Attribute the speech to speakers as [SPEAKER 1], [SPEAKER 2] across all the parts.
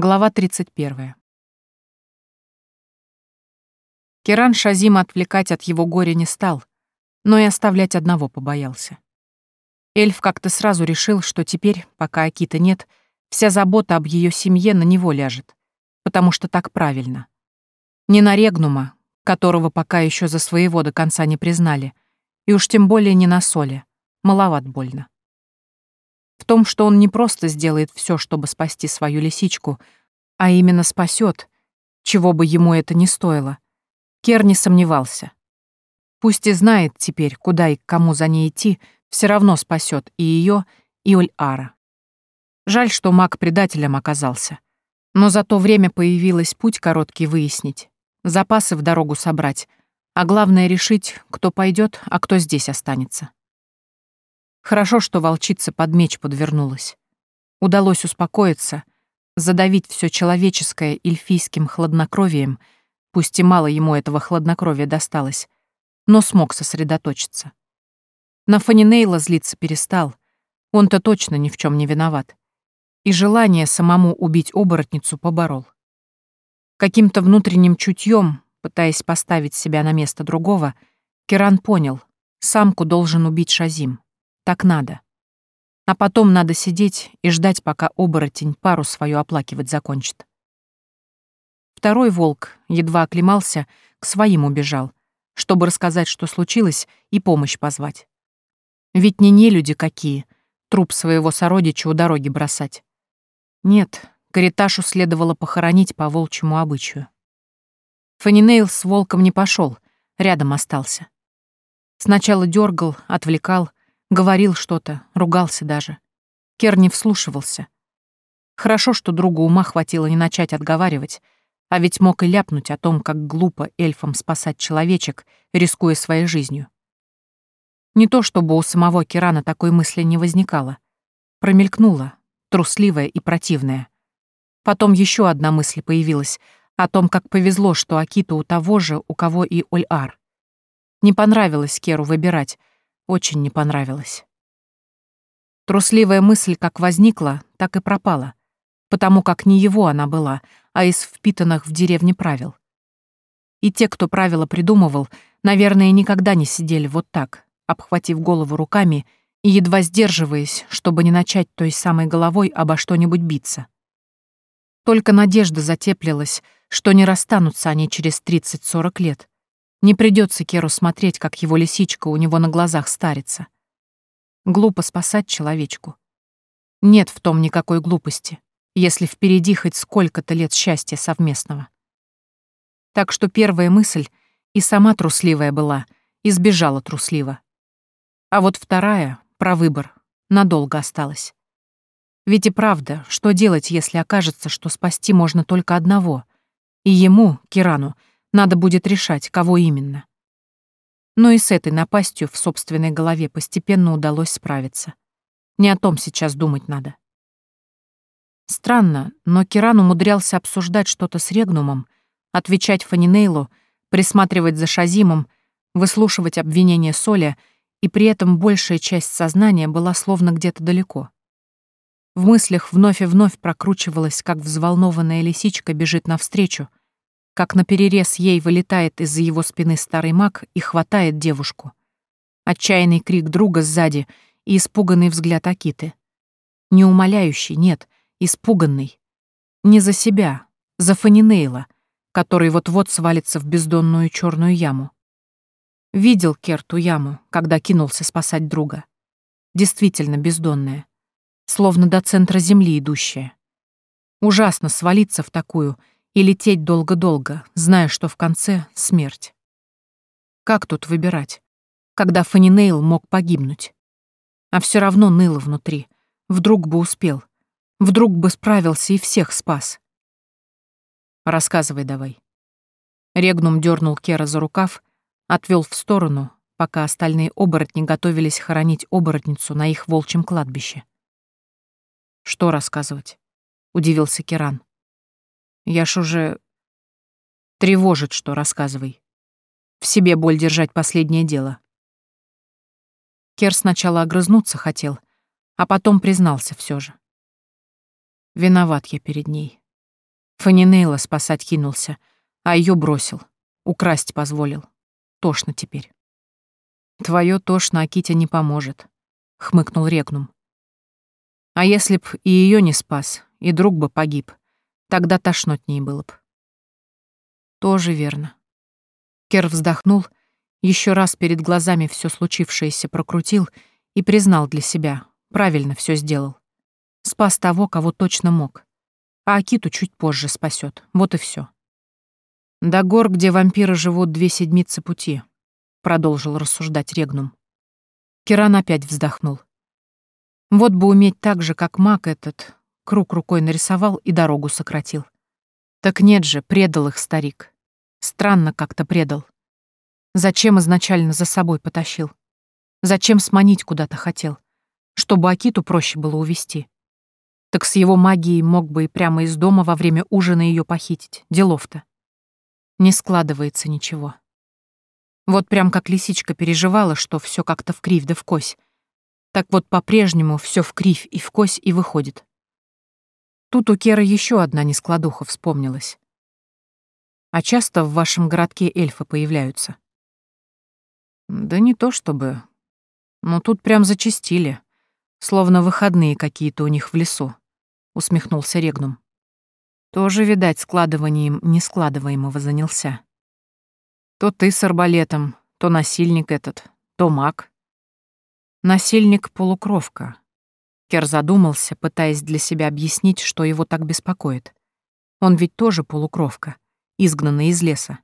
[SPEAKER 1] Глава 31. Керан Шазима отвлекать от его горя не стал, но и оставлять одного побоялся. Эльф как-то сразу решил, что теперь, пока Акита нет, вся забота об ее семье на него ляжет, потому что так правильно. Не на Регнума, которого пока еще за своего до конца не признали, и уж тем более не на Соле, маловат больно. В том, что он не просто сделает все, чтобы спасти свою лисичку, а именно спасет, чего бы ему это ни стоило, Кер не сомневался. Пусть и знает теперь, куда и к кому за ней идти, все равно спасет и ее, и Оль-Ара. Жаль, что маг предателем оказался. Но за то время появилось путь короткий выяснить, запасы в дорогу собрать, а главное решить, кто пойдет, а кто здесь останется. Хорошо, что волчица под меч подвернулась. Удалось успокоиться, задавить все человеческое эльфийским хладнокровием, пусть и мало ему этого хладнокровия досталось, но смог сосредоточиться. На Фанинейла злиться перестал, он-то точно ни в чем не виноват. И желание самому убить оборотницу поборол. Каким-то внутренним чутьем, пытаясь поставить себя на место другого, Керан понял, самку должен убить Шазим. Так надо. А потом надо сидеть и ждать, пока оборотень пару свою оплакивать закончит. Второй волк едва оклемался, к своим убежал, чтобы рассказать, что случилось, и помощь позвать. Ведь не нелюди какие, труп своего сородича у дороги бросать. Нет, Кариташу следовало похоронить по волчьему обычаю. Фанинейл с волком не пошел, рядом остался. Сначала дергал, отвлекал, Говорил что-то, ругался даже. Кер не вслушивался. Хорошо, что другу ума хватило не начать отговаривать, а ведь мог и ляпнуть о том, как глупо эльфам спасать человечек, рискуя своей жизнью. Не то чтобы у самого Кирана такой мысли не возникало. Промелькнула, трусливая и противная. Потом еще одна мысль появилась о том, как повезло, что Акита у того же, у кого и Оль-Ар. Не понравилось Керу выбирать, очень не понравилось. Трусливая мысль как возникла, так и пропала, потому как не его она была, а из впитанных в деревне правил. И те, кто правила придумывал, наверное, никогда не сидели вот так, обхватив голову руками и едва сдерживаясь, чтобы не начать той самой головой обо что-нибудь биться. Только надежда затеплилась, что не расстанутся они через 30-40 лет, не придется Керу смотреть, как его лисичка у него на глазах старится. Глупо спасать человечку. Нет в том никакой глупости, если впереди хоть сколько-то лет счастья совместного. Так что первая мысль, и сама трусливая была, избежала трусливо. А вот вторая, про выбор, надолго осталась. Ведь и правда, что делать, если окажется, что спасти можно только одного? И ему, Кирану, надо будет решать, кого именно. Но и с этой напастью в собственной голове постепенно удалось справиться. Не о том сейчас думать надо. Странно, но Киран умудрялся обсуждать что-то с Регнумом, отвечать Фанинейлу, присматривать за Шазимом, выслушивать обвинения Соля, и при этом большая часть сознания была словно где-то далеко. В мыслях вновь и вновь прокручивалась, как взволнованная лисичка бежит навстречу, как на перерез ей вылетает из-за его спины старый маг и хватает девушку. Отчаянный крик друга сзади и испуганный взгляд Акиты. Не умоляющий, нет, испуганный. Не за себя, за Фанинейла, который вот-вот свалится в бездонную черную яму. Видел Керту яму, когда кинулся спасать друга. Действительно бездонная, словно до центра земли идущая. Ужасно свалиться в такую — и лететь долго-долго, зная, что в конце — смерть. Как тут выбирать, когда Фанинейл мог погибнуть? А все равно ныло внутри. Вдруг бы успел. Вдруг бы справился и всех спас. Рассказывай давай. Регнум дернул Кера за рукав, отвел в сторону, пока остальные оборотни готовились хоронить оборотницу на их волчьем кладбище. «Что рассказывать?» — удивился Керан. Я ж уже... Тревожит, что рассказывай. В себе боль держать последнее дело. Кер сначала огрызнуться хотел, а потом признался все же. Виноват я перед ней. Фанинейла спасать кинулся, а ее бросил, украсть позволил. Тошно теперь. Твое тошно Аките не поможет, хмыкнул Регнум. А если б и ее не спас, и друг бы погиб, тогда тошнотней было б. Тоже верно. Кер вздохнул, еще раз перед глазами все случившееся прокрутил и признал для себя, правильно все сделал. Спас того, кого точно мог. А Акиту чуть позже спасет. Вот и все. До гор, где вампиры живут две седмицы пути, продолжил рассуждать Регнум. Киран опять вздохнул. Вот бы уметь так же, как маг этот, круг рукой нарисовал и дорогу сократил. Так нет же, предал их старик. Странно как-то предал. Зачем изначально за собой потащил? Зачем сманить куда-то хотел? Чтобы Акиту проще было увести. Так с его магией мог бы и прямо из дома во время ужина ее похитить. Делов-то. Не складывается ничего. Вот прям как лисичка переживала, что все как-то в кривь да в кось, так вот по-прежнему все в кривь и в кось и выходит. Тут у Кера еще одна нескладуха вспомнилась. А часто в вашем городке эльфы появляются? Да не то чтобы. Но тут прям зачистили. Словно выходные какие-то у них в лесу, усмехнулся Регнум. Тоже, видать, складыванием нескладываемого занялся. То ты с арбалетом, то насильник этот, то маг. Насильник-полукровка. Кер задумался, пытаясь для себя объяснить, что его так беспокоит. Он ведь тоже полукровка, изгнанный из леса.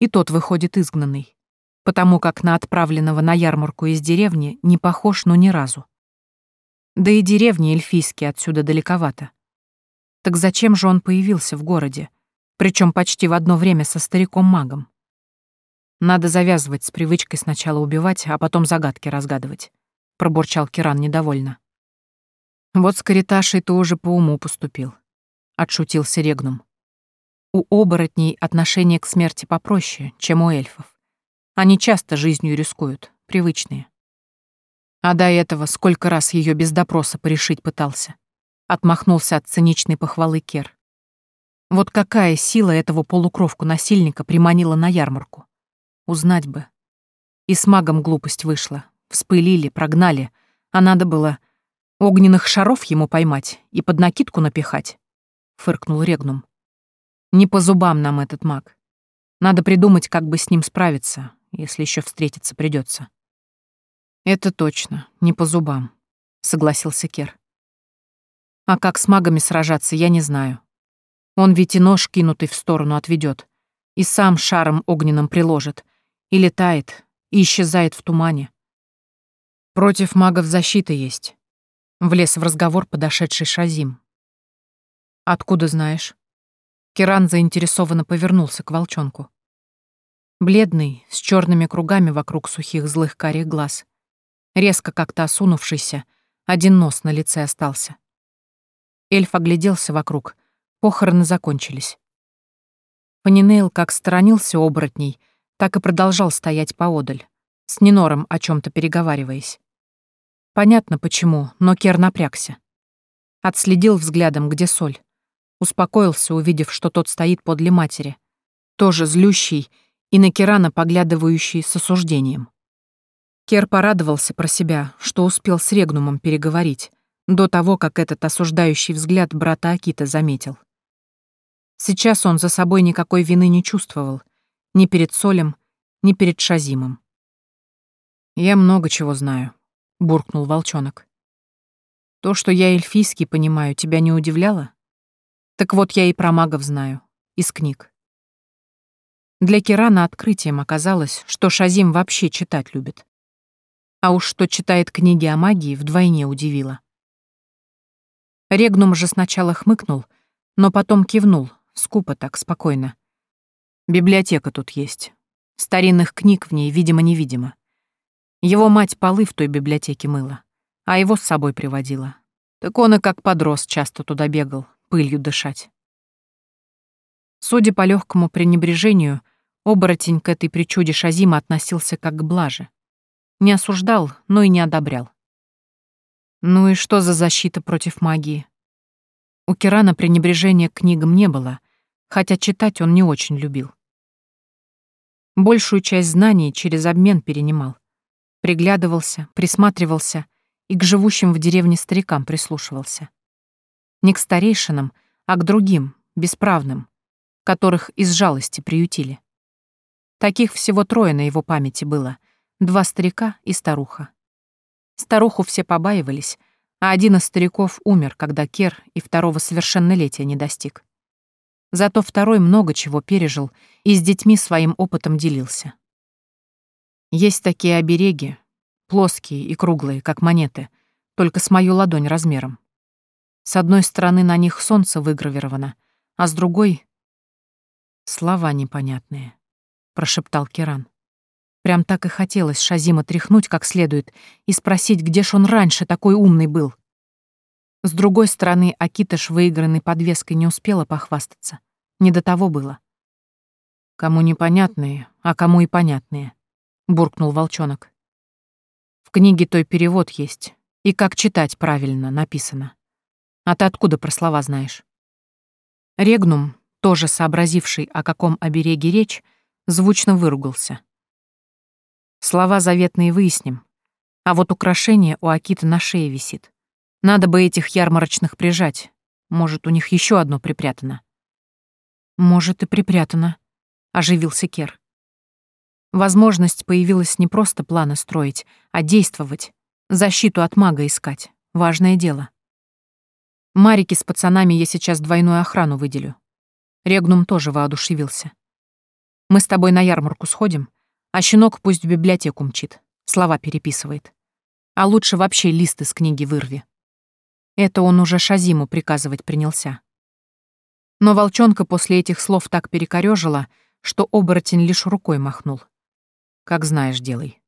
[SPEAKER 1] И тот выходит изгнанный, потому как на отправленного на ярмарку из деревни не похож, но ни разу. Да и деревни эльфийские отсюда далековато. Так зачем же он появился в городе, причем почти в одно время со стариком-магом? Надо завязывать с привычкой сначала убивать, а потом загадки разгадывать», — пробурчал Киран недовольно. «Вот с Кариташей ты уже по уму поступил», — отшутился Регнум. «У оборотней отношение к смерти попроще, чем у эльфов. Они часто жизнью рискуют, привычные. А до этого сколько раз ее без допроса порешить пытался. Отмахнулся от циничной похвалы Кер. Вот какая сила этого полукровку-насильника приманила на ярмарку? Узнать бы. И с магом глупость вышла. Вспылили, прогнали. А надо было огненных шаров ему поймать и под накидку напихать. Фыркнул Регнум. Не по зубам нам этот маг. Надо придумать, как бы с ним справиться, если еще встретиться придется. Это точно, не по зубам, согласился Кер. А как с магами сражаться, я не знаю. Он ведь и нож, кинутый в сторону, отведет, и сам шаром огненным приложит, и летает, и исчезает в тумане. Против магов защита есть. Влез в разговор подошедший Шазим. Откуда знаешь? Киран заинтересованно повернулся к волчонку. Бледный, с черными кругами вокруг сухих злых карих глаз. Резко как-то осунувшийся, один нос на лице остался. Эльф огляделся вокруг. Похороны закончились. Панинейл как сторонился оборотней, так и продолжал стоять поодаль, с Нинором о чем то переговариваясь. Понятно почему, но Кер напрягся. Отследил взглядом, где соль. Успокоился, увидев, что тот стоит подле матери. Тоже злющий и на Керана поглядывающий с осуждением. Кер порадовался про себя, что успел с Регнумом переговорить, до того, как этот осуждающий взгляд брата Акита заметил. Сейчас он за собой никакой вины не чувствовал — ни перед Солем, ни перед Шазимом. «Я много чего знаю», — буркнул волчонок. «То, что я эльфийский понимаю, тебя не удивляло? Так вот, я и про магов знаю, из книг». Для Кирана открытием оказалось, что Шазим вообще читать любит. А уж что читает книги о магии, вдвойне удивило. Регнум же сначала хмыкнул, но потом кивнул, скупо так, спокойно. Библиотека тут есть. Старинных книг в ней, видимо-невидимо. Его мать полы в той библиотеке мыла, а его с собой приводила. Так он и как подрос часто туда бегал, пылью дышать. Судя по легкому пренебрежению, оборотень к этой причуде Шазима относился как к блаже. Не осуждал, но и не одобрял. Ну и что за защита против магии? У Кирана пренебрежения к книгам не было, хотя читать он не очень любил. Большую часть знаний через обмен перенимал. Приглядывался, присматривался и к живущим в деревне старикам прислушивался. Не к старейшинам, а к другим, бесправным, которых из жалости приютили. Таких всего трое на его памяти было. Два старика и старуха. Старуху все побаивались, а один из стариков умер, когда Кер и второго совершеннолетия не достиг. Зато второй много чего пережил и с детьми своим опытом делился. Есть такие обереги, плоские и круглые, как монеты, только с мою ладонь размером. С одной стороны на них солнце выгравировано, а с другой — слова непонятные, — прошептал Киран. Прям так и хотелось Шазима тряхнуть как следует и спросить, где ж он раньше такой умный был. С другой стороны, Акитыш выигранной подвеской не успела похвастаться. Не до того было. «Кому непонятные, а кому и понятные», — буркнул волчонок. «В книге той перевод есть, и как читать правильно написано. А ты откуда про слова знаешь?» Регнум, тоже сообразивший, о каком обереге речь, звучно выругался. Слова заветные выясним. А вот украшение у Акиты на шее висит. Надо бы этих ярмарочных прижать. Может, у них еще одно припрятано. Может, и припрятано, оживился Кер. Возможность появилась не просто планы строить, а действовать, защиту от мага искать. Важное дело. Марике с пацанами я сейчас двойную охрану выделю. Регнум тоже воодушевился. Мы с тобой на ярмарку сходим, а щенок пусть в библиотеку мчит, слова переписывает. А лучше вообще лист из книги вырви. Это он уже Шазиму приказывать принялся. Но волчонка после этих слов так перекорёжило, что оборотень лишь рукой махнул. Как знаешь, делай.